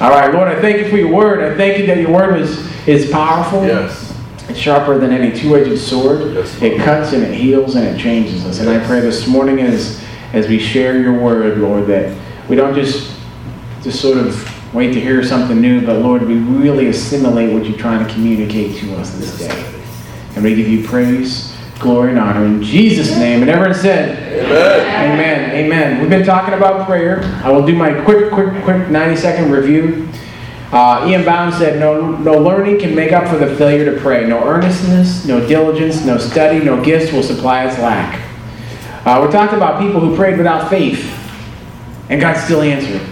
All right, Lord, I thank you for your word. I thank you that your word is, is powerful. Yes. It's sharper than any two-edged sword. Yes, it cuts and it heals and it changes us. And I pray this morning as as we share your word, Lord, that we don't just just sort of wait to hear something new, but Lord, we really assimilate what you're trying to communicate to us this day. And we give you praise, glory, and honor in Jesus' name. And everyone said, Amen. Amen. Amen. We've been talking about prayer. I will do my quick, quick, quick 90 second review. Uh, E.M. Bounds said, no, no learning can make up for the failure to pray. No earnestness, no diligence, no study, no gifts will supply its lack. Uh, we talked about people who prayed without faith, and God still answered.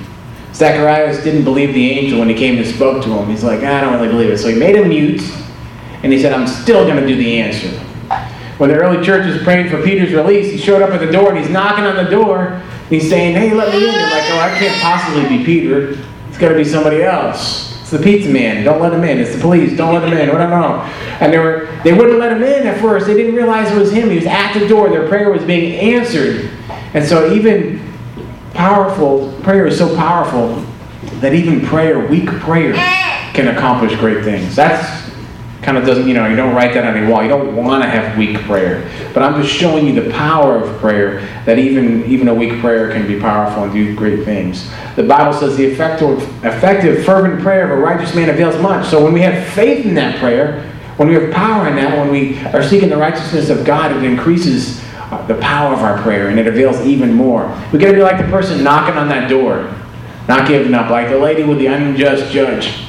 Zacharias didn't believe the angel when he came and spoke to him. He's like, I don't really believe it. So he made him mute, and he said, I'm still going to do the answer. When the early church was praying for Peter's release, he showed up at the door and he's knocking on the door. He's saying, Hey, let me in. They're like, Oh, I can't possibly be Peter. It's got to be somebody else. It's the pizza man. Don't let him in. It's the police. Don't let him in. What I know. And they were they wouldn't let him in at first. They didn't realize it was him. He was at the door. Their prayer was being answered. And so even powerful prayer is so powerful that even prayer, weak prayer, can accomplish great things. That's kind of doesn't, you know, you don't write that on your wall. You don't want to have weak prayer. But I'm just showing you the power of prayer, that even, even a weak prayer can be powerful and do great things. The Bible says the effective, effective, fervent prayer of a righteous man avails much. So when we have faith in that prayer, when we have power in that, when we are seeking the righteousness of God, it increases uh, the power of our prayer and it avails even more. We got to be like the person knocking on that door, not giving up, like the lady with the unjust judge.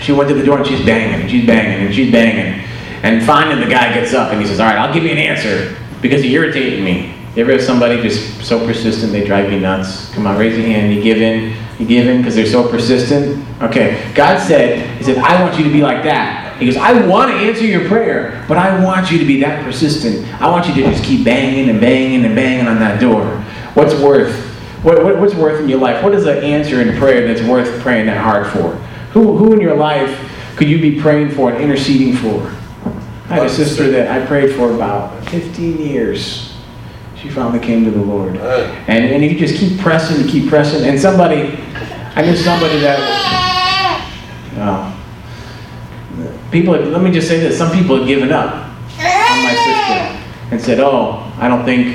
She went to the door and she's banging and she's banging and she's banging. And finally the guy gets up and he says, All right, I'll give you an answer because you're irritating me. You ever have somebody just so persistent they drive you nuts? Come on, raise your hand. You give in. You give in because they're so persistent. Okay. God said, He said, I want you to be like that. He goes, I want to answer your prayer, but I want you to be that persistent. I want you to just keep banging and banging and banging on that door. What's worth? What, what, what's worth in your life? What is an answer in prayer that's worth praying that hard for? Who, who in your life could you be praying for and interceding for? I had a sister that I prayed for about 15 years. She finally came to the Lord. And, and you just keep pressing, you keep pressing. And somebody, I knew somebody that, oh, people, let me just say this, some people have given up on my sister and said, oh, I don't think,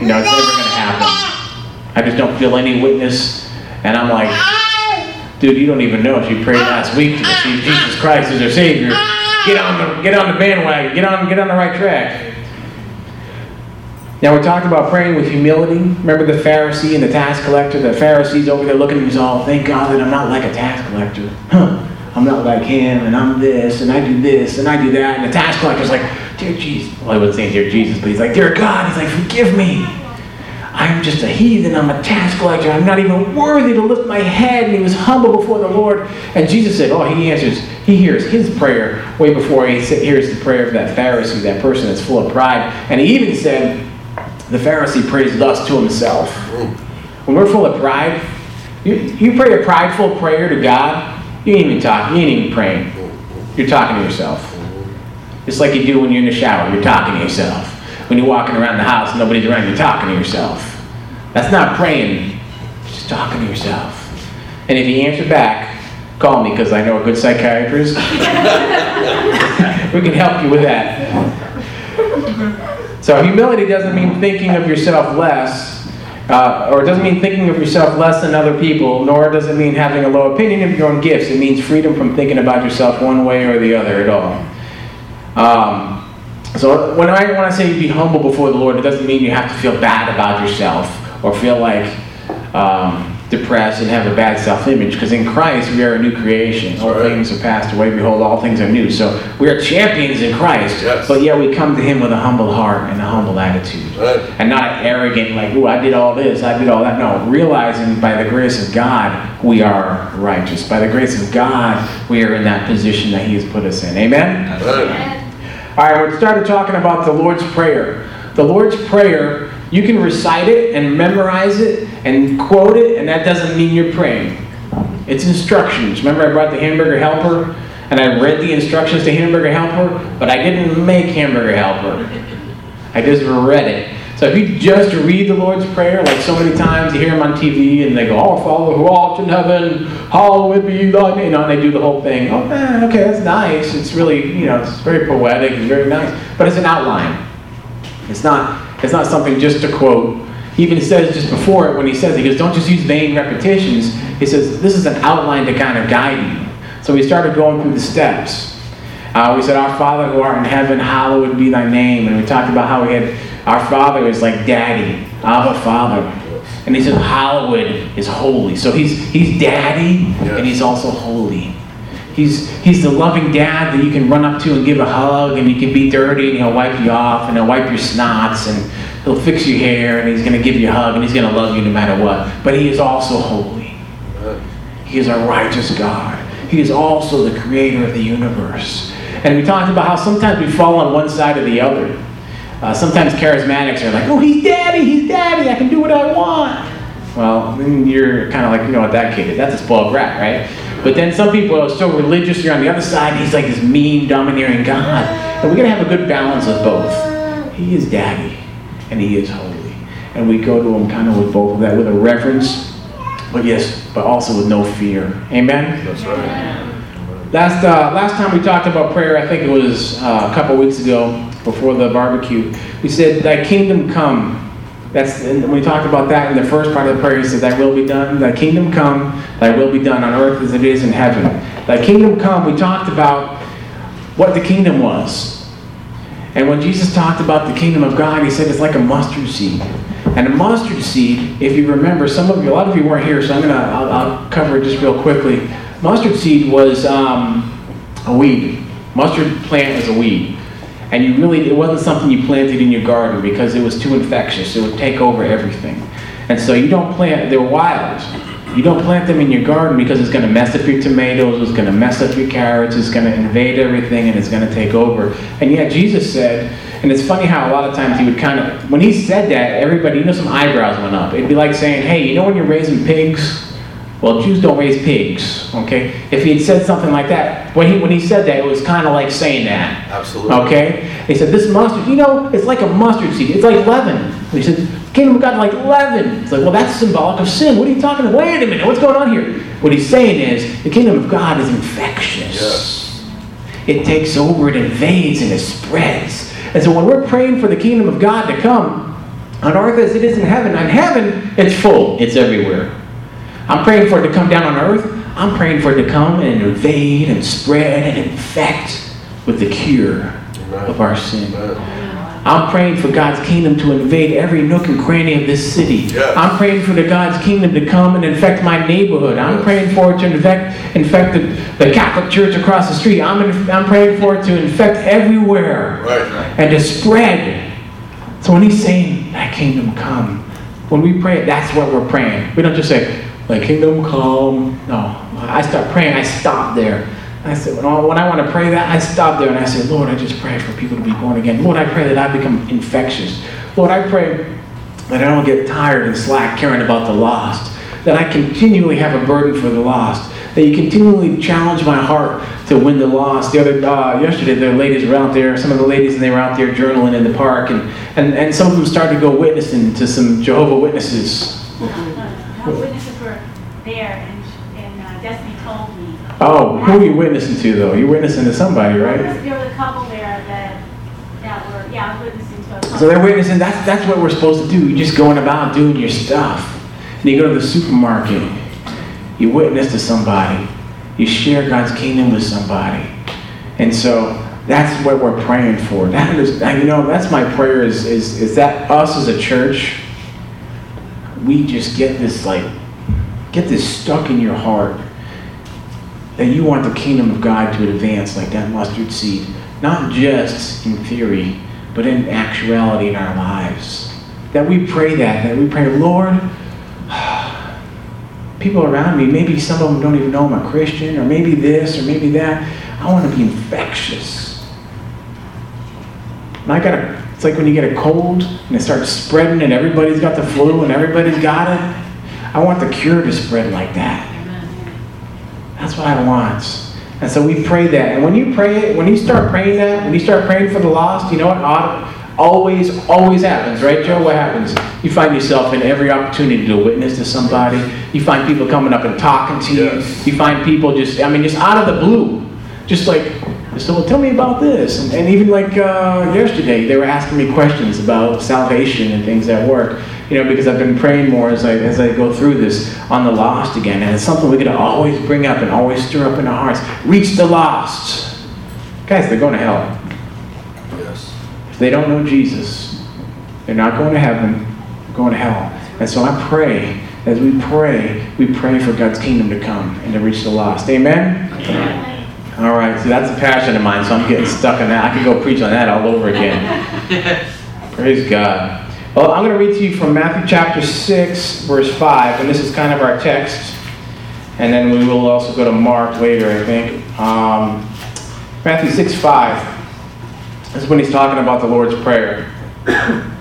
you know, it's never going to happen. I just don't feel any witness. And I'm like, dude, you don't even know. She prayed last week to receive Jesus Christ as her Savior. Get on the get on the bandwagon. Get on get on the right track. Now we're talking about praying with humility. Remember the Pharisee and the tax collector? The Pharisee's over there looking at him oh, all, thank God that I'm not like a tax collector. Huh. I'm not like him, and I'm this, and I do this, and I do that. And the tax collector's like, Dear Jesus. Well, I wouldn't say Dear Jesus, but he's like, Dear God. He's like, Forgive me. I'm just a heathen. I'm a tax collector. I'm not even worthy to lift my head. And he was humble before the Lord. And Jesus said, Oh, he answers, he hears his prayer way before he hears the prayer of that Pharisee, that person that's full of pride. And he even said, the Pharisee prays thus to himself. When we're full of pride, you, you pray a prideful prayer to God, you ain't even talking, you ain't even praying. You're talking to yourself. Just like you do when you're in the shower, you're talking to yourself. When you're walking around the house, and nobody's around, you're talking to yourself. That's not praying, just talking to yourself. And if you answer back, call me because I know a good psychiatrist. we can help you with that. So humility doesn't mean thinking of yourself less, uh, or it doesn't mean thinking of yourself less than other people, nor does it mean having a low opinion of your own gifts. It means freedom from thinking about yourself one way or the other at all. Um, so when I want to say be humble before the Lord, it doesn't mean you have to feel bad about yourself or feel like um, depressed and have a bad self-image. Because in Christ we are a new creation. All right. things have passed away. Behold, all things are new. So we are champions in Christ. Yes. But yet we come to Him with a humble heart and a humble attitude. Right. And not arrogant, like, oh, I did all this, I did all that. No, realizing by the grace of God, we are righteous. By the grace of God, we are in that position that He has put us in. Amen? Right. All right, we started talking about the Lord's Prayer. The Lord's Prayer, you can recite it and memorize it and quote it, and that doesn't mean you're praying. It's instructions. Remember, I brought the hamburger helper, and I read the instructions to hamburger helper, but I didn't make hamburger helper. I just read it. So if you just read the Lord's Prayer, like so many times you hear them on TV and they go, Oh, Father who art in heaven, hallowed be thy name," you know, and they do the whole thing. Oh, man, okay, that's nice. It's really, you know, it's very poetic and very nice, but it's an outline. It's not. It's not something just to quote. He even says just before it when he says he goes, "Don't just use vain repetitions." He says this is an outline to kind of guide you. So we started going through the steps. Uh, we said, Our Father who art in heaven, hallowed be thy name. And we talked about how we had, our Father is like daddy, Abba Father. And he said, Hallowed is holy. So he's, he's daddy, yes. and he's also holy. He's, he's the loving dad that you can run up to and give a hug, and he can be dirty, and he'll wipe you off, and he'll wipe your snots, and he'll fix your hair, and he's going to give you a hug, and he's going to love you no matter what. But he is also holy. He is a righteous God. He is also the creator of the universe. And we talked about how sometimes we fall on one side or the other. Uh, sometimes charismatics are like, oh, he's daddy, he's daddy, I can do what I want. Well, then you're kind of like, you know what that kid is. That's a spoiled brat, right? But then some people are so religious, you're on the other side, he's like this mean, domineering God. And we're going to have a good balance of both. He is daddy, and he is holy. And we go to him kind of with both of that, with a reverence, but yes, but also with no fear. Amen? That's right. Last, uh, last time we talked about prayer, I think it was uh, a couple weeks ago before the barbecue, we said, Thy kingdom come. That's and we talked about that in the first part of the prayer. He said, Thy will be done. Thy kingdom come. Thy will be done on earth as it is in heaven. Thy kingdom come. We talked about what the kingdom was. And when Jesus talked about the kingdom of God, he said it's like a mustard seed. And a mustard seed, if you remember, some of you, a lot of you weren't here, so I'm gonna, I'll, I'll cover it just real quickly. Mustard seed was um, a weed. Mustard plant is a weed. And you really, it wasn't something you planted in your garden because it was too infectious. It would take over everything. And so you don't plant, they're wild. You don't plant them in your garden because it's going to mess up your tomatoes, it's going to mess up your carrots, it's going to invade everything, and it's going to take over. And yet Jesus said, and it's funny how a lot of times he would kind of, when he said that, everybody, you know, some eyebrows went up. It'd be like saying, hey, you know when you're raising pigs, well, Jews don't raise pigs, okay? If he had said something like that, when he, when he said that, it was kind of like saying that. Absolutely. Okay? He said, this mustard, you know, it's like a mustard seed. It's like leaven. He said, kingdom of God like leaven. It's like, well, that's symbolic of sin. What are you talking about? Wait a minute, what's going on here? What he's saying is, the kingdom of God is infectious. Yes. It takes over, it invades, and it spreads. And so when we're praying for the kingdom of God to come, on earth as it is in heaven, on heaven, it's full. It's everywhere. I'm praying for it to come down on earth. I'm praying for it to come and invade and spread and infect with the cure Amen. of our sin. Amen. I'm praying for God's kingdom to invade every nook and cranny of this city. Yes. I'm praying for the God's kingdom to come and infect my neighborhood. I'm yes. praying for it to infect, infect the, the Catholic Church across the street. I'm, in, I'm praying for it to infect everywhere right. and to spread. So when he's saying, That kingdom come, when we pray, that's what we're praying. We don't just say, like kingdom come. No, I start praying. I stop there. I said, when I, when I want to pray that, I stop there and I say, Lord, I just pray for people to be born again. Lord, I pray that I become infectious. Lord, I pray that I don't get tired and slack caring about the lost. That I continually have a burden for the lost. That you continually challenge my heart to win the lost. The other uh, yesterday, the ladies were out there. Some of the ladies and they were out there journaling in the park, and, and, and some of them started to go witnessing to some Jehovah Witnesses. Oh, who are you witnessing to though? You're witnessing to somebody, right? There was a couple there that, that were, yeah, I was witnessing to a couple. So they're witnessing, that's, that's what we're supposed to do. You're just going about doing your stuff. And you go to the supermarket, you witness to somebody, you share God's kingdom with somebody. And so that's what we're praying for. That is, you know, that's my prayer is, is, is that us as a church, we just get this like, get this stuck in your heart that you want the kingdom of God to advance like that mustard seed, not just in theory, but in actuality in our lives. That we pray that, that we pray, Lord, people around me, maybe some of them don't even know I'm a Christian, or maybe this, or maybe that. I want to be infectious. And I got a, it's like when you get a cold and it starts spreading and everybody's got the flu and everybody's got it. I want the cure to spread like that. That's what I want. And so we pray that. And when you pray it, when you start praying that, when you start praying for the lost, you know what? always, always happens, right, Joe? What happens? You find yourself in every opportunity to witness to somebody. You find people coming up and talking to you. Yes. You find people just, I mean, just out of the blue, just like, so well, tell me about this. And, and even like uh, yesterday, they were asking me questions about salvation and things at work. You know, because I've been praying more as I as I go through this on the lost again, and it's something we're gonna always bring up and always stir up in our hearts. Reach the lost, guys. They're going to hell. Yes. If they don't know Jesus, they're not going to heaven, they're going to hell. And so I pray, as we pray, we pray for God's kingdom to come and to reach the lost. Amen? All right, so that's a passion of mine, so I'm getting stuck on that. I could go preach on that all over again. Praise God. Well, I'm going to read to you from Matthew chapter 6, verse 5, and this is kind of our text. And then we will also go to Mark later, I think. Um, Matthew 6, 5. This is when he's talking about the Lord's Prayer.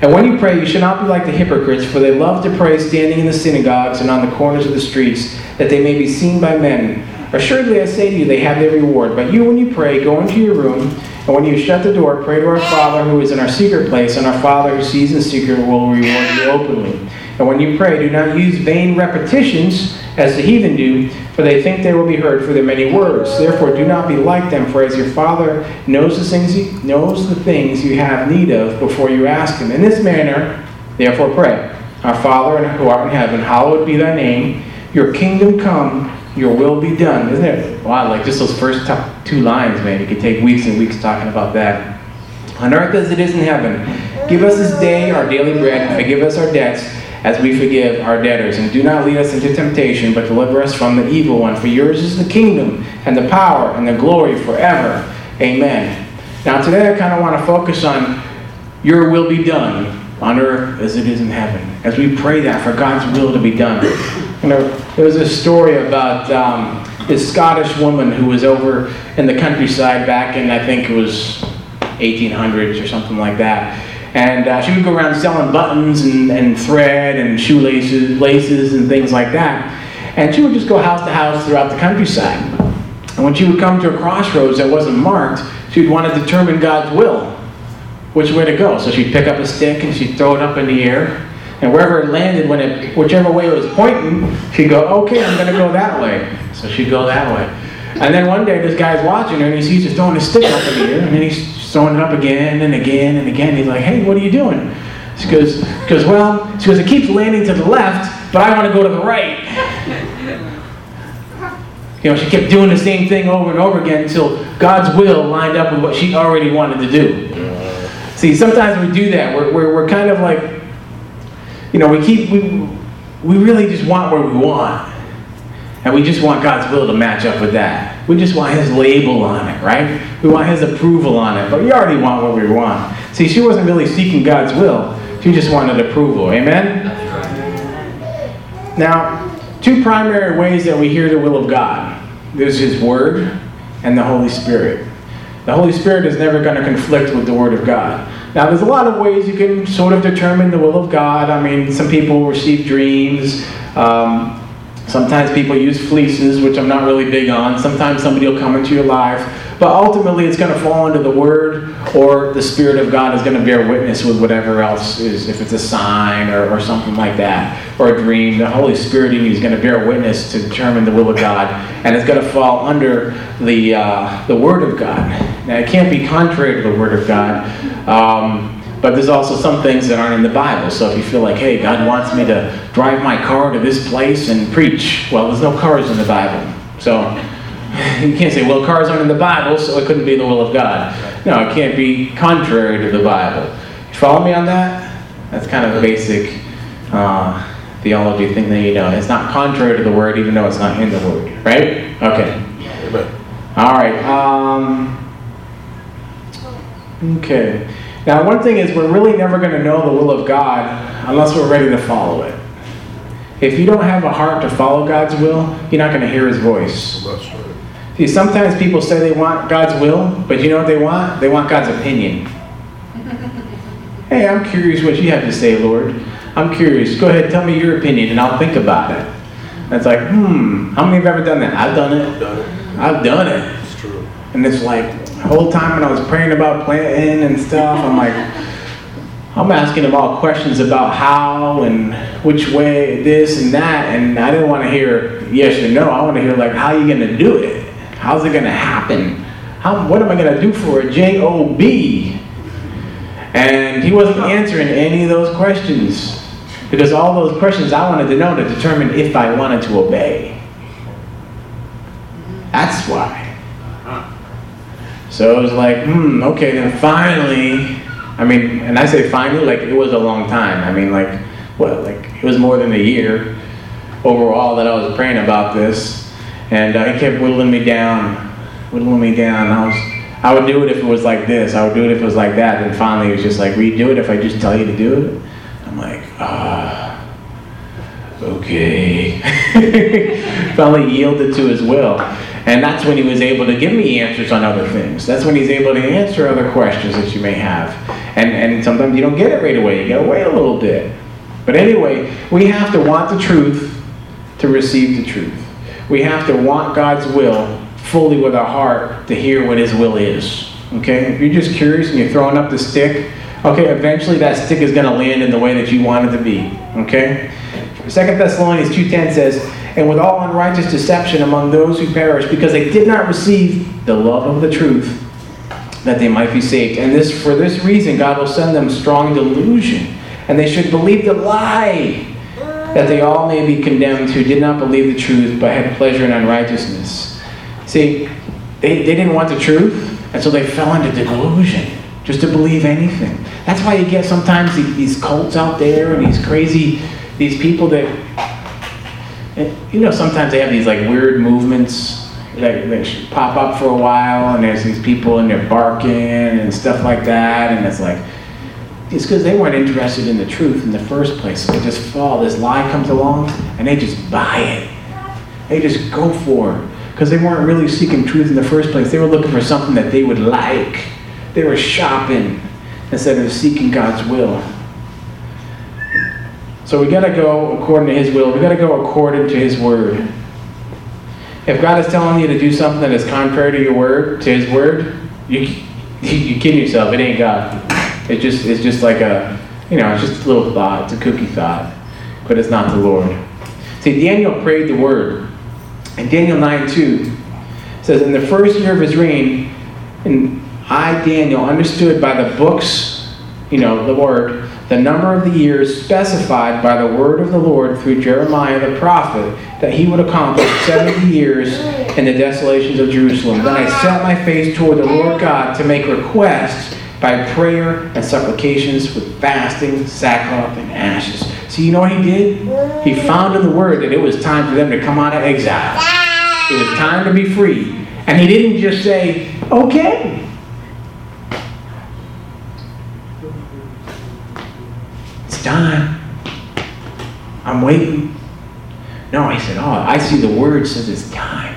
And when you pray, you should not be like the hypocrites, for they love to pray standing in the synagogues and on the corners of the streets, that they may be seen by men. Assuredly, I say to you, they have their reward. But you, when you pray, go into your room, and when you shut the door, pray to our Father who is in our secret place, and our Father who sees in secret will reward you openly. And when you pray, do not use vain repetitions as the heathen do, for they think they will be heard for their many words. Therefore, do not be like them, for as your Father knows the things he knows the things you have need of before you ask him. In this manner, therefore pray. Our Father who art in heaven, hallowed be thy name. Your kingdom come, your will be done. Isn't it? Wow, like just those first two lines, man. You could take weeks and weeks talking about that. On earth as it is in heaven, give us this day our daily bread, and forgive us our debts as we forgive our debtors. And do not lead us into temptation, but deliver us from the evil one. For yours is the kingdom, and the power, and the glory forever. Amen. Now, today I kind of want to focus on your will be done on earth as it is in heaven. As we pray that for God's will to be done. You know, there was a story about um, this Scottish woman who was over in the countryside back in, I think it was 1800s or something like that. And uh, she would go around selling buttons and, and thread and shoelaces laces and things like that. And she would just go house to house throughout the countryside. And when she would come to a crossroads that wasn't marked, she'd want to determine God's will, which way to go. So she'd pick up a stick and she'd throw it up in the air. And wherever it landed, when it, whichever way it was pointing, she'd go, okay, I'm going to go that way. So she'd go that way. And then one day, this guy's watching her and he sees her throwing a stick up in the air. And then he's throwing it up again and again and again. He's like, hey, what are you doing? She goes, goes, well, she goes, it keeps landing to the left, but I want to go to the right. You know, she kept doing the same thing over and over again until God's will lined up with what she already wanted to do. See, sometimes we do that. We're, we're, we're kind of like, you know, we keep, we, we really just want what we want. And we just want God's will to match up with that. We just want His label on it, right? We want His approval on it. But we already want what we want. See, she wasn't really seeking God's will, she just wanted approval. Amen? Now, two primary ways that we hear the will of God there's His Word and the Holy Spirit. The Holy Spirit is never going to conflict with the Word of God. Now, there's a lot of ways you can sort of determine the will of God. I mean, some people receive dreams. Um, sometimes people use fleeces, which I'm not really big on. Sometimes somebody will come into your life. But ultimately, it's going to fall under the Word, or the Spirit of God is going to bear witness with whatever else is, if it's a sign or, or something like that, or a dream. The Holy Spirit in you is going to bear witness to determine the will of God, and it's going to fall under the, uh, the Word of God. Now, it can't be contrary to the Word of God. Um, but there's also some things that aren't in the Bible. So if you feel like, hey, God wants me to drive my car to this place and preach, well, there's no cars in the Bible. So you can't say, well, cars aren't in the Bible, so it couldn't be the will of God. No, it can't be contrary to the Bible. You follow me on that? That's kind of a basic uh, theology thing that you know. It's not contrary to the Word, even though it's not in the Word, right? Okay. All right. Um, okay. Now, one thing is, we're really never going to know the will of God unless we're ready to follow it. If you don't have a heart to follow God's will, you're not going to hear His voice. That's right. See, sometimes people say they want God's will, but you know what they want? They want God's opinion. Hey, I'm curious what you have to say, Lord. I'm curious. Go ahead, tell me your opinion, and I'll think about it. And it's like, hmm, how many have ever done that? I've done it. Done it. I've done it. It's true. And it's like, the whole time when I was praying about planting and stuff, I'm like, I'm asking him all questions about how and which way, this and that, and I didn't want to hear yes or no. I want to hear like, how are you going to do it? How's it going to happen? How, what am I going to do for a job? And he wasn't answering any of those questions because all those questions I wanted to know to determine if I wanted to obey. That's why. So it was like, hmm, okay, then finally, I mean, and I say finally, like it was a long time. I mean, like, what, like it was more than a year overall that I was praying about this. And uh, he kept whittling me down, whittling me down. I was, I would do it if it was like this. I would do it if it was like that. And finally, he was just like, will you do it if I just tell you to do it? I'm like, ah, okay. finally yielded to his will. And that's when he was able to give me answers on other things. That's when he's able to answer other questions that you may have. And, and sometimes you don't get it right away. You gotta wait a little bit. But anyway, we have to want the truth to receive the truth. We have to want God's will fully with our heart to hear what his will is. Okay? If you're just curious and you're throwing up the stick, okay, eventually that stick is going to land in the way that you want it to be. Okay? 2 Thessalonians 2.10 says, And with all unrighteous deception among those who perish, because they did not receive the love of the truth, that they might be saved. And this for this reason God will send them strong delusion, and they should believe the lie, that they all may be condemned who did not believe the truth, but had pleasure in unrighteousness. See, they, they didn't want the truth, and so they fell into delusion just to believe anything. That's why you get sometimes these cults out there and these crazy, these people that, you know, sometimes they have these like weird movements that, that pop up for a while, and there's these people and they're barking and stuff like that, and it's like, it's because they weren't interested in the truth in the first place. So they just fall. This lie comes along, and they just buy it. They just go for it because they weren't really seeking truth in the first place. They were looking for something that they would like. They were shopping instead of seeking God's will. So we got to go according to His will. We got to go according to His word. If God is telling you to do something that is contrary to your word, to His word, you you kidding yourself. It ain't God. It just it's just like a you know it's just a little thought. It's a cookie thought, but it's not the Lord. See, Daniel prayed the word, and Daniel nine two says, in the first year of his reign, and I Daniel understood by the books, you know, the word, the number of the years specified by the word of the Lord through Jeremiah the prophet, that he would accomplish 70 years in the desolations of Jerusalem. Then I set my face toward the Lord God to make requests by prayer and supplications with fasting, sackcloth, and ashes. So you know what he did? He found in the word that it was time for them to come out of exile. It was time to be free. And he didn't just say, okay, It's time. I'm waiting. No, I said, oh, I see the word says it's time.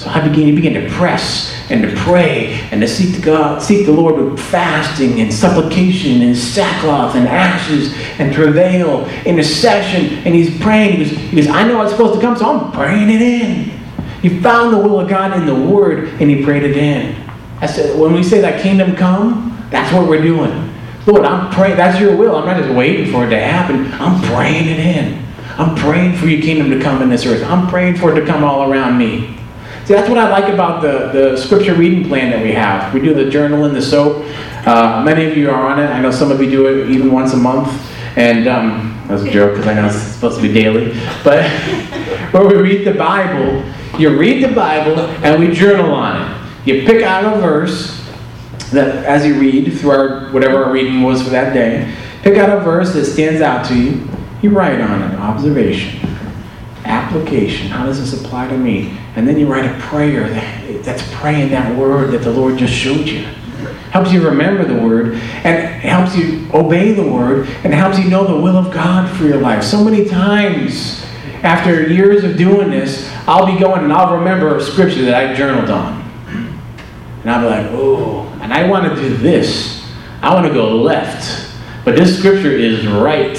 So I began to begin to press and to pray and to seek the God, seek the Lord with fasting and supplication and sackcloth and ashes and travail, and intercession. And he's praying. He he goes, I know it's supposed to come, so I'm praying it in. He found the will of God in the Word and he prayed it in. I said, when we say that kingdom come, that's what we're doing. Lord, I'm praying. That's your will. I'm not just waiting for it to happen. I'm praying it in. I'm praying for your kingdom to come in this earth. I'm praying for it to come all around me. See, that's what I like about the, the scripture reading plan that we have. We do the journal and the soap. Uh, many of you are on it. I know some of you do it even once a month. And um, that's a joke because I know it's supposed to be daily. But where we read the Bible, you read the Bible and we journal on it. You pick out a verse that as you read through our whatever our reading was for that day, pick out a verse that stands out to you. You write on it observation, application. How does this apply to me? And then you write a prayer that's praying that word that the Lord just showed you. Helps you remember the word and helps you obey the word and helps you know the will of God for your life. So many times after years of doing this, I'll be going and I'll remember a scripture that I journaled on. And I'll be like, oh, and I want to do this. I want to go left. But this scripture is right.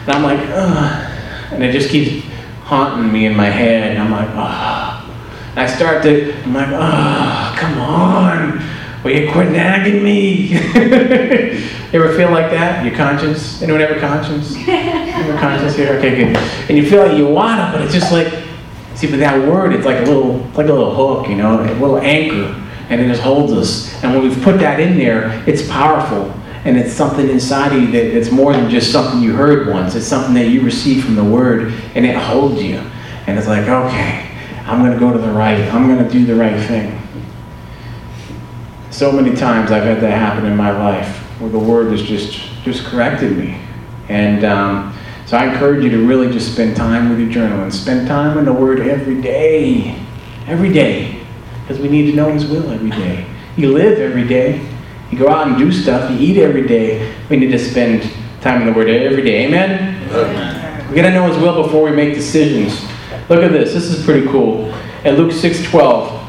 And I'm like, ugh. And it just keeps haunting me in my head. And I'm like, oh. And I start to, I'm like, oh, come on. Will you quit nagging me? you ever feel like that? Your conscience? Anyone ever conscience? Ever conscience here? Okay, good. And you feel like you wanna, but it's just like, see, but that word, it's like a little, it's like a little hook, you know, a little anchor, and it just holds us. And when we've put that in there, it's powerful, and it's something inside of you that it's more than just something you heard once. It's something that you receive from the word, and it holds you. And it's like, okay, I'm gonna go to the right. I'm gonna do the right thing. So many times I've had that happen in my life where the word has just just corrected me. And um, so I encourage you to really just spend time with your journal and spend time in the word every day. Every day. Because we need to know his will every day. You live every day. You go out and do stuff. You eat every day. We need to spend time in the word every day. Amen? We gotta know his will before we make decisions. Look at this. This is pretty cool. At Luke 6:12.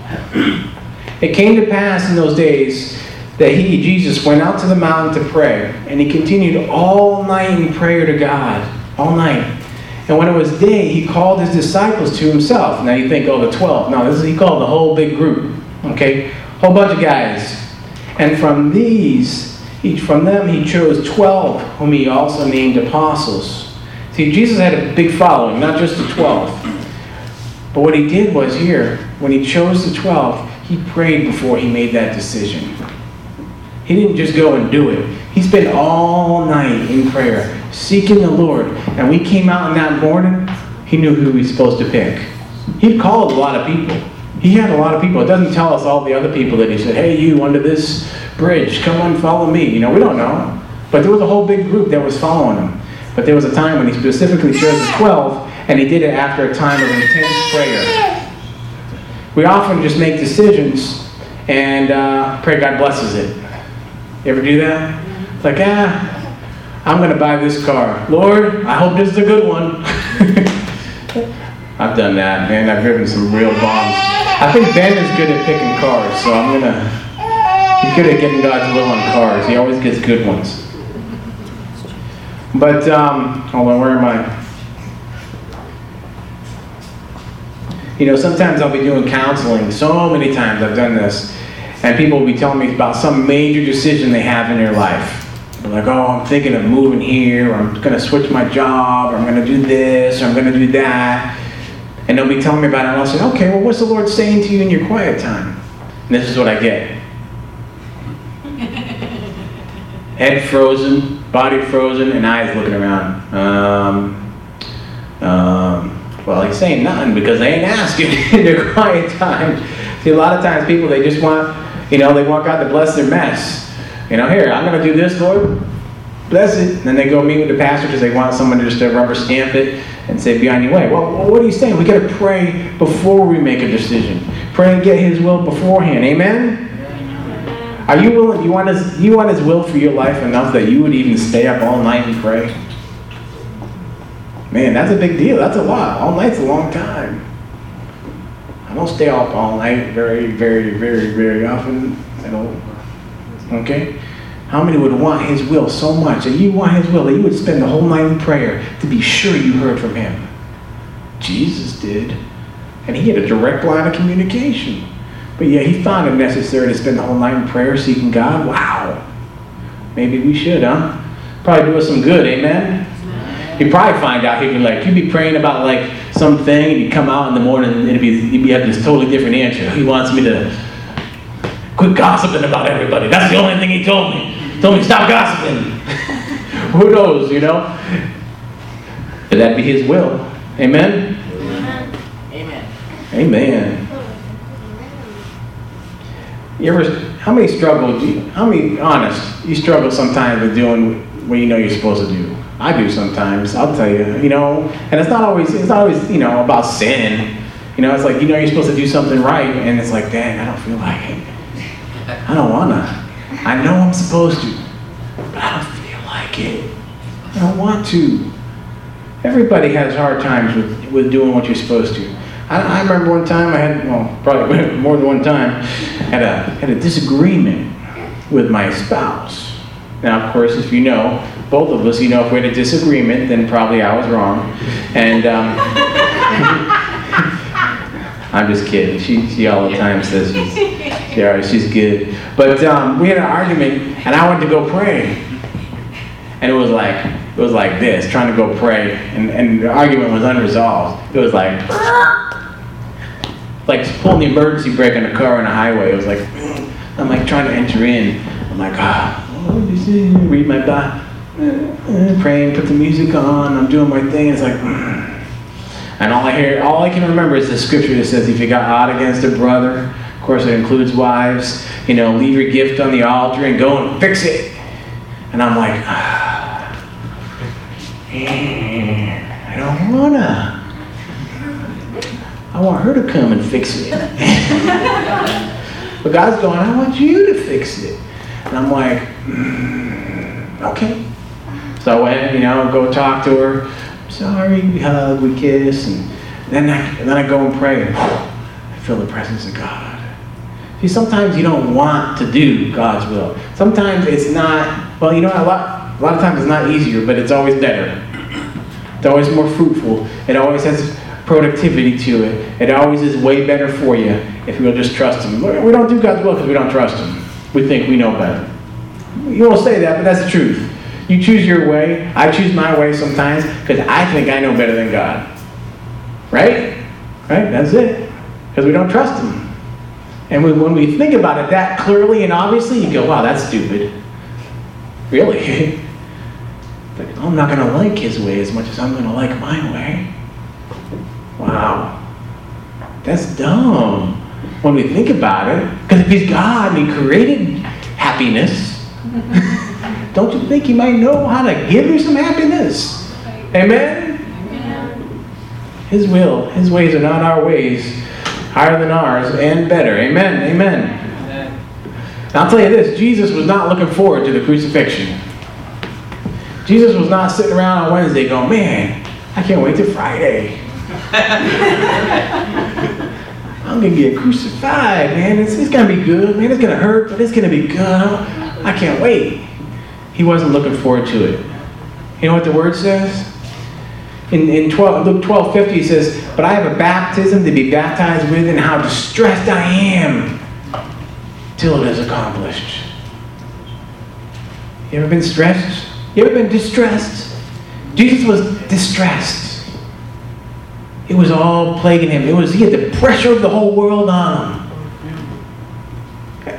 It came to pass in those days that he, Jesus, went out to the mountain to pray, and he continued all night in prayer to God, all night. And when it was day, he called his disciples to himself. Now you think, oh, the 12. No, this is, he called the whole big group, okay? Whole bunch of guys. And from these, from them, he chose 12, whom he also named apostles. See, Jesus had a big following, not just the 12. But what he did was here, when he chose the 12, he prayed before he made that decision. He didn't just go and do it. He spent all night in prayer, seeking the Lord. And we came out in that morning, he knew who he was supposed to pick. He called a lot of people. He had a lot of people. It doesn't tell us all the other people that he said, hey, you under this bridge, come on, follow me. You know, we don't know. But there was a whole big group that was following him. But there was a time when he specifically chose the 12, and he did it after a time of intense prayer. We often just make decisions and uh, pray God blesses it. You ever do that? It's like, ah, I'm going to buy this car. Lord, I hope this is a good one. I've done that, man. I've driven some real bombs. I think Ben is good at picking cars, so I'm going to. He's good at getting God's will on cars. He always gets good ones. But, um, hold on, where am I? You know, sometimes I'll be doing counseling. So many times I've done this. And people will be telling me about some major decision they have in their life. They're like, oh, I'm thinking of moving here, or I'm going to switch my job, or I'm going to do this, or I'm going to do that. And they'll be telling me about it, and I'll say, okay, well, what's the Lord saying to you in your quiet time? And this is what I get head frozen, body frozen, and eyes looking around. Um, um, well, he's saying nothing because they ain't asking in their quiet time. See, a lot of times people, they just want, you know, they want God to bless their mess. You know, here, I'm going to do this, Lord. Bless it. And then they go meet with the pastor because they want someone to just to rubber stamp it and say, be on your way. Well, what are you saying? We got to pray before we make a decision. Pray and get His will beforehand. Amen? Are you willing? You want His, you want His will for your life enough that you would even stay up all night and pray? Man, that's a big deal. That's a lot. All night's a long time. I don't stay up all night very, very, very, very often. I don't. Okay? How many would want His will so much that you want His will that you would spend the whole night in prayer to be sure you heard from Him? Jesus did. And He had a direct line of communication. But yeah, He found it necessary to spend the whole night in prayer seeking God. Wow. Maybe we should, huh? Probably do us some good, amen? He'd probably find out, he'd be like, you'd be praying about like something, and you'd come out in the morning and it'd be, you'd be have this totally different answer. He wants me to quit gossiping about everybody. That's the only thing he told me. He told me to stop gossiping. Who knows, you know? But that'd be his will. Amen? Amen. Amen. You ever, how many struggle, do you, how many, honest, you struggle sometimes with doing what you know you're supposed to do? I do sometimes, I'll tell you, you know, and it's not always, it's not always, you know, about sin. You know, it's like, you know, you're supposed to do something right, and it's like, dang, I don't feel like it. I don't wanna. I know I'm supposed to, but I don't feel like it. I don't want to. Everybody has hard times with, with doing what you're supposed to. I, I remember one time I had, well, probably more than one time, had a had a disagreement with my spouse. Now, of course, if you know, both of us, you know, if we had a disagreement, then probably I was wrong. And um, I'm just kidding. She, she all the time says she's, yeah, she's good. But um, we had an argument, and I went to go pray, and it was like it was like this, trying to go pray, and, and the argument was unresolved. It was like like pulling the emergency brake on a car on a highway. It was like I'm like trying to enter in. I'm like ah, read my Bible, praying, put the music on. I'm doing my thing. It's like. And all I hear, all I can remember is the scripture that says, if you got odd against a brother, of course it includes wives, you know, leave your gift on the altar and go and fix it. And I'm like, I don't wanna. I want her to come and fix it. but God's going, I want you to fix it. And I'm like, mm, okay. So I went, you know, go talk to her sorry, we hug, we kiss, and then I, and then I go and pray, and I feel the presence of God. See, sometimes you don't want to do God's will. Sometimes it's not, well, you know, a lot, a lot of times it's not easier, but it's always better. It's always more fruitful. It always has productivity to it. It always is way better for you if you'll just trust Him. We don't do God's will because we don't trust Him. We think we know better. You won't say that, but that's the truth. You choose your way. I choose my way sometimes because I think I know better than God. Right? Right? That's it. Because we don't trust Him. And when we think about it that clearly and obviously, you go, wow, that's stupid. Really? I'm not going to like His way as much as I'm going to like my way. Wow. That's dumb when we think about it. Because if He's God and He created happiness, don't you think He might know how to give you some happiness? Amen? His will, His ways are not our ways, higher than ours and better. Amen? Amen. Amen. Now, I'll tell you this Jesus was not looking forward to the crucifixion. Jesus was not sitting around on Wednesday going, man, I can't wait till Friday. I'm going to get crucified, man. It's, it's going to be good, man. It's going to hurt, but it's going to be good. I can't wait. He wasn't looking forward to it. You know what the word says? In, in 12, Luke 12 50, he says, But I have a baptism to be baptized with, and how distressed I am till it is accomplished. You ever been stressed? You ever been distressed? Jesus was distressed. It was all plaguing him. It was he had the pressure of the whole world on him.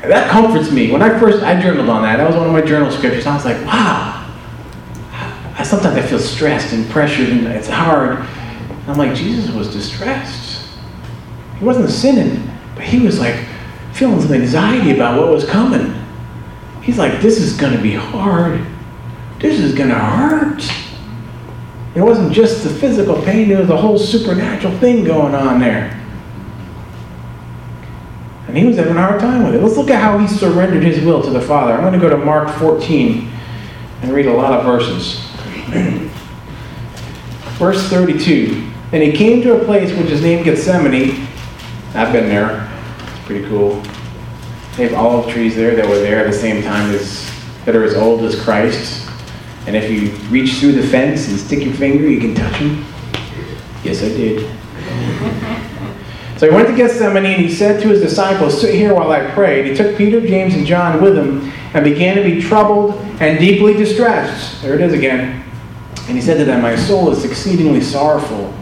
That comforts me. When I first I journaled on that, that was one of my journal scriptures. I was like, wow. I, sometimes I feel stressed and pressured, and it's hard. And I'm like, Jesus was distressed. He wasn't sinning, but he was like feeling some anxiety about what was coming. He's like, this is going to be hard. This is going to hurt. It wasn't just the physical pain, there was a whole supernatural thing going on there. And he was having a hard time with it. Let's look at how he surrendered his will to the Father. I'm going to go to Mark 14 and read a lot of verses. Verse 32. And he came to a place which is named Gethsemane. I've been there. It's pretty cool. They have olive trees there that were there at the same time as that are as old as Christ. And if you reach through the fence and stick your finger, you can touch them. Yes, I did. So he went to Gethsemane and he said to his disciples, Sit here while I pray. And he took Peter, James, and John with him and began to be troubled and deeply distressed. There it is again. And he said to them, My soul is exceedingly sorrowful,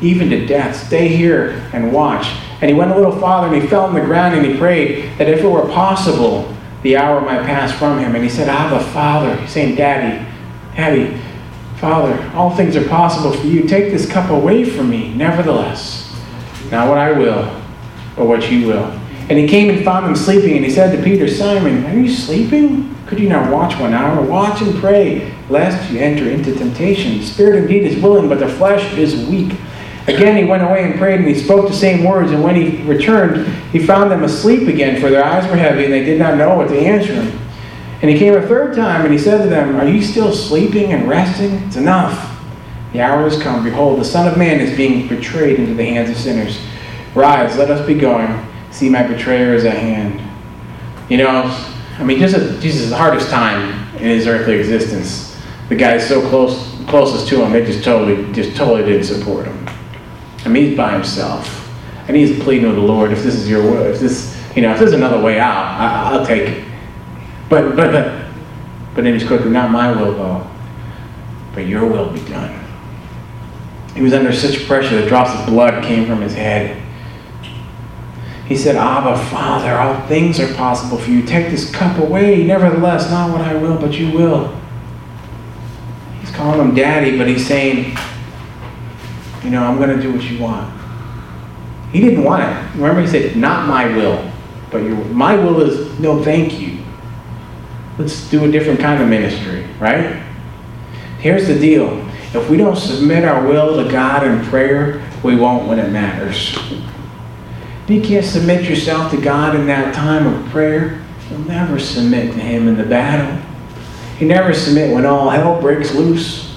even to death. Stay here and watch. And he went a little farther and he fell on the ground and he prayed that if it were possible, the hour might pass from him. And he said, Abba, Father. He's saying, Daddy, Daddy, Father, all things are possible for you. Take this cup away from me. Nevertheless, not what I will, but what you will. And he came and found them sleeping, and he said to Peter, Simon, are you sleeping? Could you not watch one hour? Watch and pray, lest you enter into temptation. The spirit indeed is willing, but the flesh is weak. Again he went away and prayed, and he spoke the same words. And when he returned, he found them asleep again, for their eyes were heavy, and they did not know what to answer him. And he came a third time, and he said to them, Are you still sleeping and resting? It's enough. The hour has come. Behold, the Son of Man is being betrayed into the hands of sinners. Rise, let us be going. See, my betrayer is at hand. You know, I mean, at Jesus' hardest time in his earthly existence, the guys so close, closest to him, they just totally, just totally didn't support him. I mean, he's by himself. And he's pleading with the Lord, if this is your will, if this, you know, if there's another way out, I, I'll take it. But, but, but, but then he's quickly, not my will, though, but your will be done. He was under such pressure that drops of blood came from his head. He said, Abba, Father, all things are possible for you. Take this cup away. Nevertheless, not what I will, but you will. He's calling him daddy, but he's saying, you know, I'm going to do what you want. He didn't want it. Remember, he said, not my will, but your My will is, no, thank you. Let's do a different kind of ministry, right? Here's the deal. If we don't submit our will to God in prayer, we won't when it matters. If you can't submit yourself to God in that time of prayer, you'll never submit to Him in the battle. You never submit when all hell breaks loose.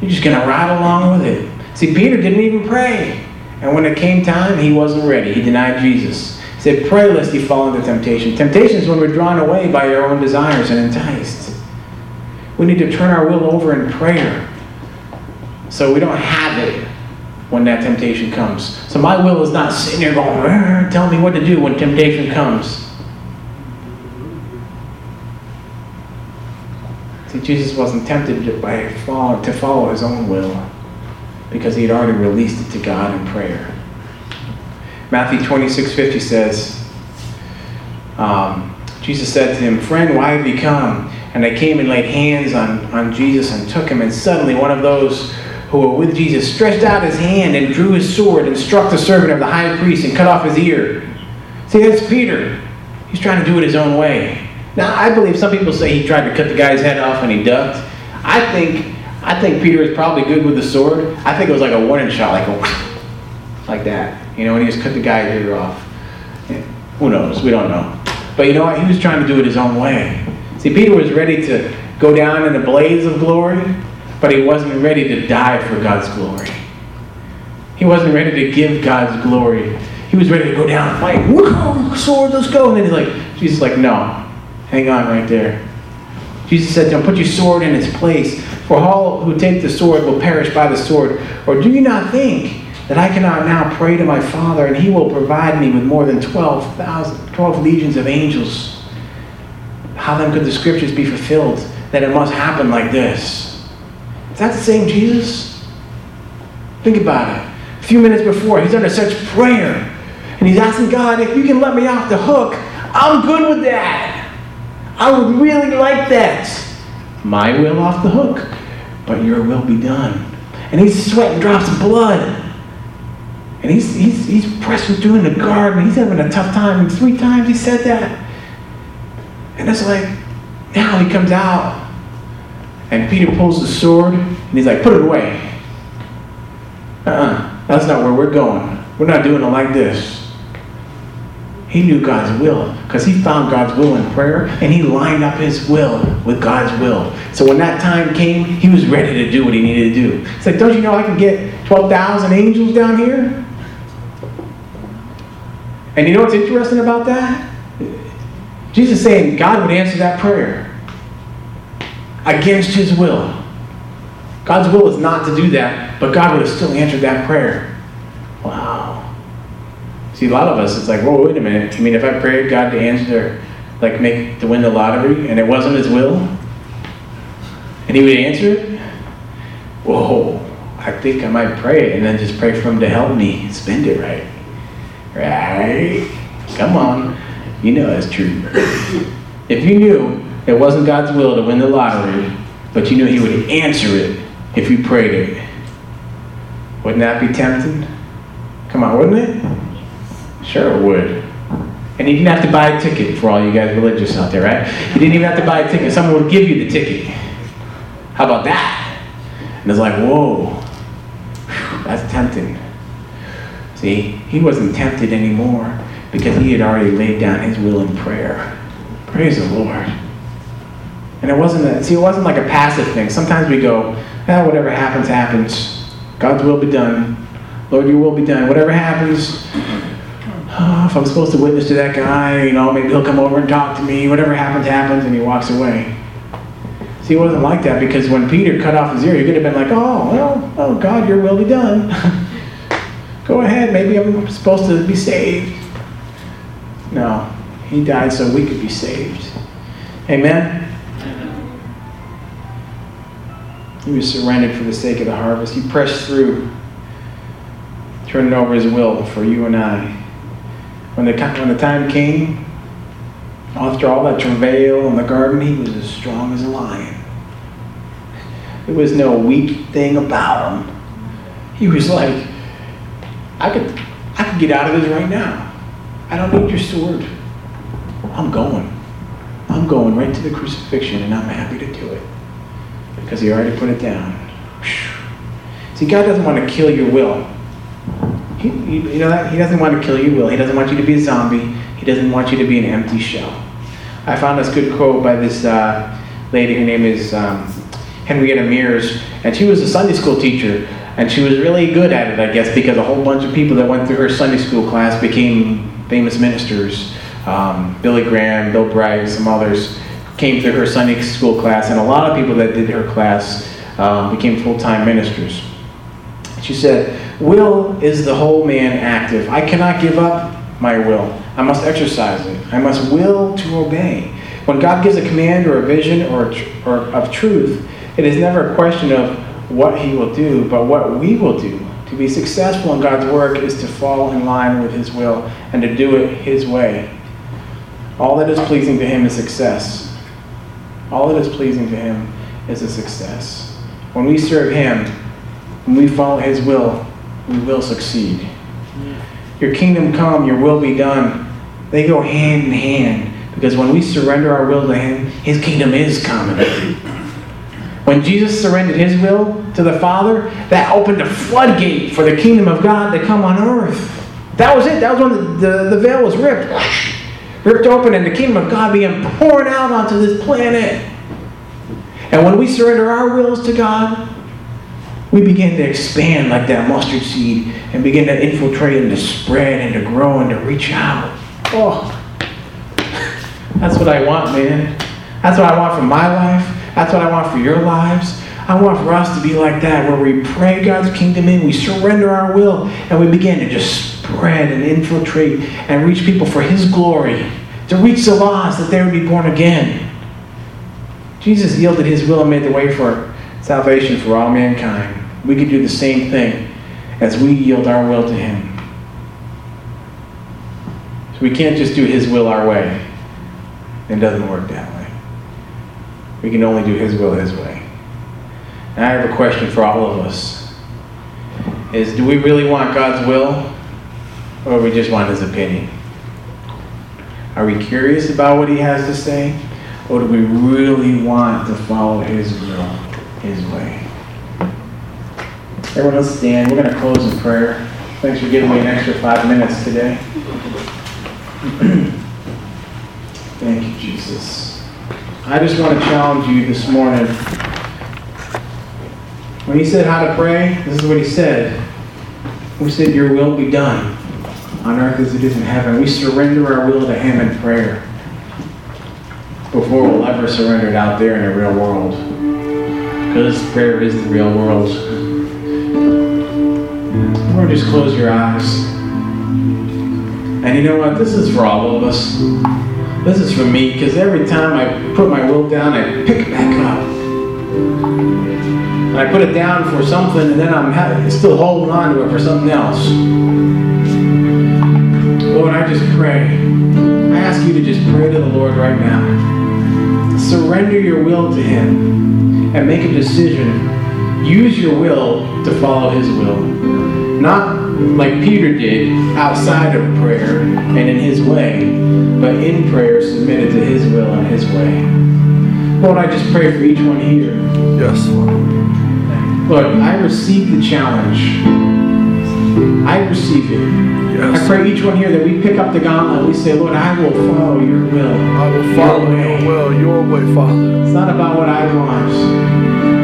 You're just going to ride along with it. See, Peter didn't even pray. And when it came time, he wasn't ready. He denied Jesus. He said, Pray lest you fall into temptation. Temptation is when we're drawn away by our own desires and enticed. We need to turn our will over in prayer so we don't have it when that temptation comes. So my will is not sitting there going, tell me what to do when temptation comes. See, Jesus wasn't tempted by follow, to follow his own will because he had already released it to God in prayer. Matthew 26 50 says, um, Jesus said to him, Friend, why have you come? And they came and laid hands on, on Jesus and took him, and suddenly one of those who were with Jesus stretched out his hand and drew his sword and struck the servant of the high priest and cut off his ear. See, that's Peter. He's trying to do it his own way. Now, I believe some people say he tried to cut the guy's head off and he ducked. I think I think Peter is probably good with the sword. I think it was like a warning shot, like a like that. You know, and he just cut the guy's ear off. Yeah. Who knows? We don't know. But you know what? He was trying to do it his own way. See, Peter was ready to go down in a blaze of glory, but he wasn't ready to die for God's glory. He wasn't ready to give God's glory. He was ready to go down and fight. Whoa, sword, let's go. And then he's like, Jesus like, no, hang on right there. Jesus said to him, put your sword in its place, for all who take the sword will perish by the sword. Or do you not think that I cannot now pray to my Father, and he will provide me with more than 12,000, 12 legions of angels? How then could the scriptures be fulfilled that it must happen like this? Is that the same Jesus? Think about it. A few minutes before, he's under such prayer, and he's asking God, if you can let me off the hook, I'm good with that. I would really like that. My will off the hook, but your will be done. And he's sweating drops of blood. And he's, he's, he's pressed with doing the garden. He's having a tough time. And three times he said that. And it's like, now he comes out. And Peter pulls the sword. And he's like, put it away. Uh-uh. That's not where we're going. We're not doing it like this. He knew God's will because he found God's will in prayer and he lined up his will with God's will. So when that time came, he was ready to do what he needed to do. It's like, don't you know I can get 12,000 angels down here? And you know what's interesting about that? Jesus saying God would answer that prayer against his will. God's will is not to do that, but God would have still answered that prayer. Wow. See, a lot of us, it's like, whoa, wait a minute. I mean, if I prayed God to answer, like make to win the lottery, and it wasn't His will, and He would answer it, whoa, I think I might pray and then just pray for Him to help me spend it right. Right? Come on. You know that's true. If you knew it wasn't God's will to win the lottery, but you knew He would answer it if you prayed it, wouldn't that be tempting? Come on, wouldn't it? Sure it would. And you didn't have to buy a ticket for all you guys religious out there, right? You didn't even have to buy a ticket. Someone would give you the ticket. How about that? And it's like, whoa, that's tempting. See, he wasn't tempted anymore because he had already laid down his will in prayer. Praise the Lord. And it wasn't a, see, it wasn't like a passive thing. Sometimes we go, eh, whatever happens, happens. God's will be done. Lord, your will be done. Whatever happens, oh, if I'm supposed to witness to that guy, you know, maybe he'll come over and talk to me. Whatever happens, happens, and he walks away. See, it wasn't like that because when Peter cut off his ear, he could have been like, oh, well, oh, God, your will be done. Go ahead, maybe I'm supposed to be saved. No, he died so we could be saved. Amen? He was surrendered for the sake of the harvest. He pressed through, turning over his will for you and I. When the, when the time came, after all that travail in the garden, he was as strong as a lion. There was no weak thing about him. He was like, I could, I could get out of this right now. I don't need your sword. I'm going. I'm going right to the crucifixion, and I'm happy to do it because he already put it down. See, God doesn't want to kill your will. He, you know that? He doesn't want to kill your will. He doesn't want you to be a zombie. He doesn't want you to be an empty shell. I found this good quote by this uh, lady. Her name is um, Henrietta Mears, and she was a Sunday school teacher. And she was really good at it, I guess, because a whole bunch of people that went through her Sunday school class became famous ministers. Um, Billy Graham, Bill Bright, some others came through her Sunday school class, and a lot of people that did her class um, became full time ministers. She said, Will is the whole man active. I cannot give up my will. I must exercise it. I must will to obey. When God gives a command or a vision or, or of truth, it is never a question of what He will do, but what we will do. To be successful in God's work is to fall in line with His will and to do it His way. All that is pleasing to Him is success. All that is pleasing to Him is a success. When we serve Him, when we follow His will, we will succeed. Your kingdom come, your will be done. They go hand in hand because when we surrender our will to Him, His kingdom is coming. When Jesus surrendered His will to the Father, that opened a floodgate for the kingdom of God to come on earth. That was it. That was when the, the, the veil was ripped ripped open and the kingdom of God began pouring out onto this planet. And when we surrender our wills to God, we begin to expand like that mustard seed and begin to infiltrate and to spread and to grow and to reach out. Oh, that's what I want, man. That's what I want for my life. That's what I want for your lives. I want for us to be like that, where we pray God's kingdom in, we surrender our will, and we begin to just spread and infiltrate and reach people for His glory, to reach the lost that they would be born again. Jesus yielded His will and made the way for salvation for all mankind. We could do the same thing as we yield our will to Him. So we can't just do His will our way. It doesn't work that way. We can only do His will His way. And I have a question for all of us. Is do we really want God's will or we just want his opinion? Are we curious about what he has to say? Or do we really want to follow his will, his way? Everyone, let's stand. We're going to close in prayer. Thanks for giving me an extra five minutes today. Thank you, Jesus. I just want to challenge you this morning. When he said how to pray, this is what he said. We said, Your will be done on earth as it is in heaven. We surrender our will to Him in prayer before we'll ever surrender it out there in the real world. Because prayer is the real world. Or just close your eyes. And you know what? This is for all of us. This is for me because every time I put my will down, I pick it back up. And I put it down for something, and then I'm still holding on to it for something else. Lord, I just pray. I ask you to just pray to the Lord right now. Surrender your will to Him and make a decision. Use your will to follow His will. Not like Peter did outside of prayer and in His way, but in prayer submitted to His will and His way. Lord, I just pray for each one here. Yes, Lord, Lord, I receive the challenge I receive it. Yes. I pray each one here that we pick up the gauntlet. We say, Lord, I will follow your will. I will follow your, your will, your way, Father. It's not about what I want.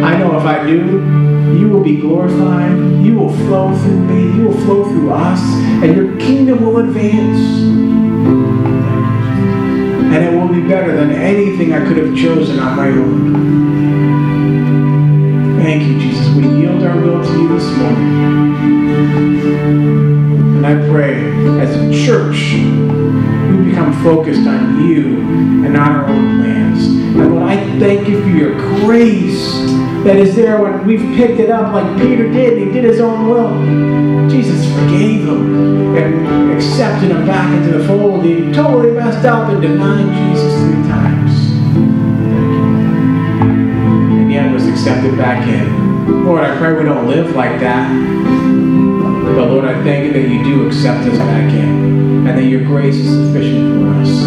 I know if I do, you will be glorified. You will flow through me. You will flow through us. And your kingdom will advance. And it will be better than anything I could have chosen on my own. Thank you, Jesus. We yield our will to you this morning. And I pray as a church, we become focused on you and not our own plans. And Lord, I thank you for your grace that is there when we've picked it up like Peter did. He did his own will. Jesus forgave him and accepted him back into the fold. He totally messed up and denied Jesus three times. And yet was accepted back in. Lord, I pray we don't live like that. But Lord, I thank you that you do accept us back in. And that your grace is sufficient for us.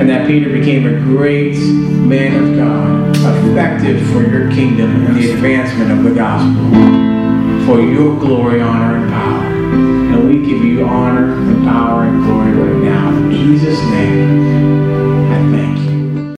And that Peter became a great man of God, effective for your kingdom and the advancement of the gospel. For your glory, honor, and power. And we give you honor and power and glory right now. In Jesus' name.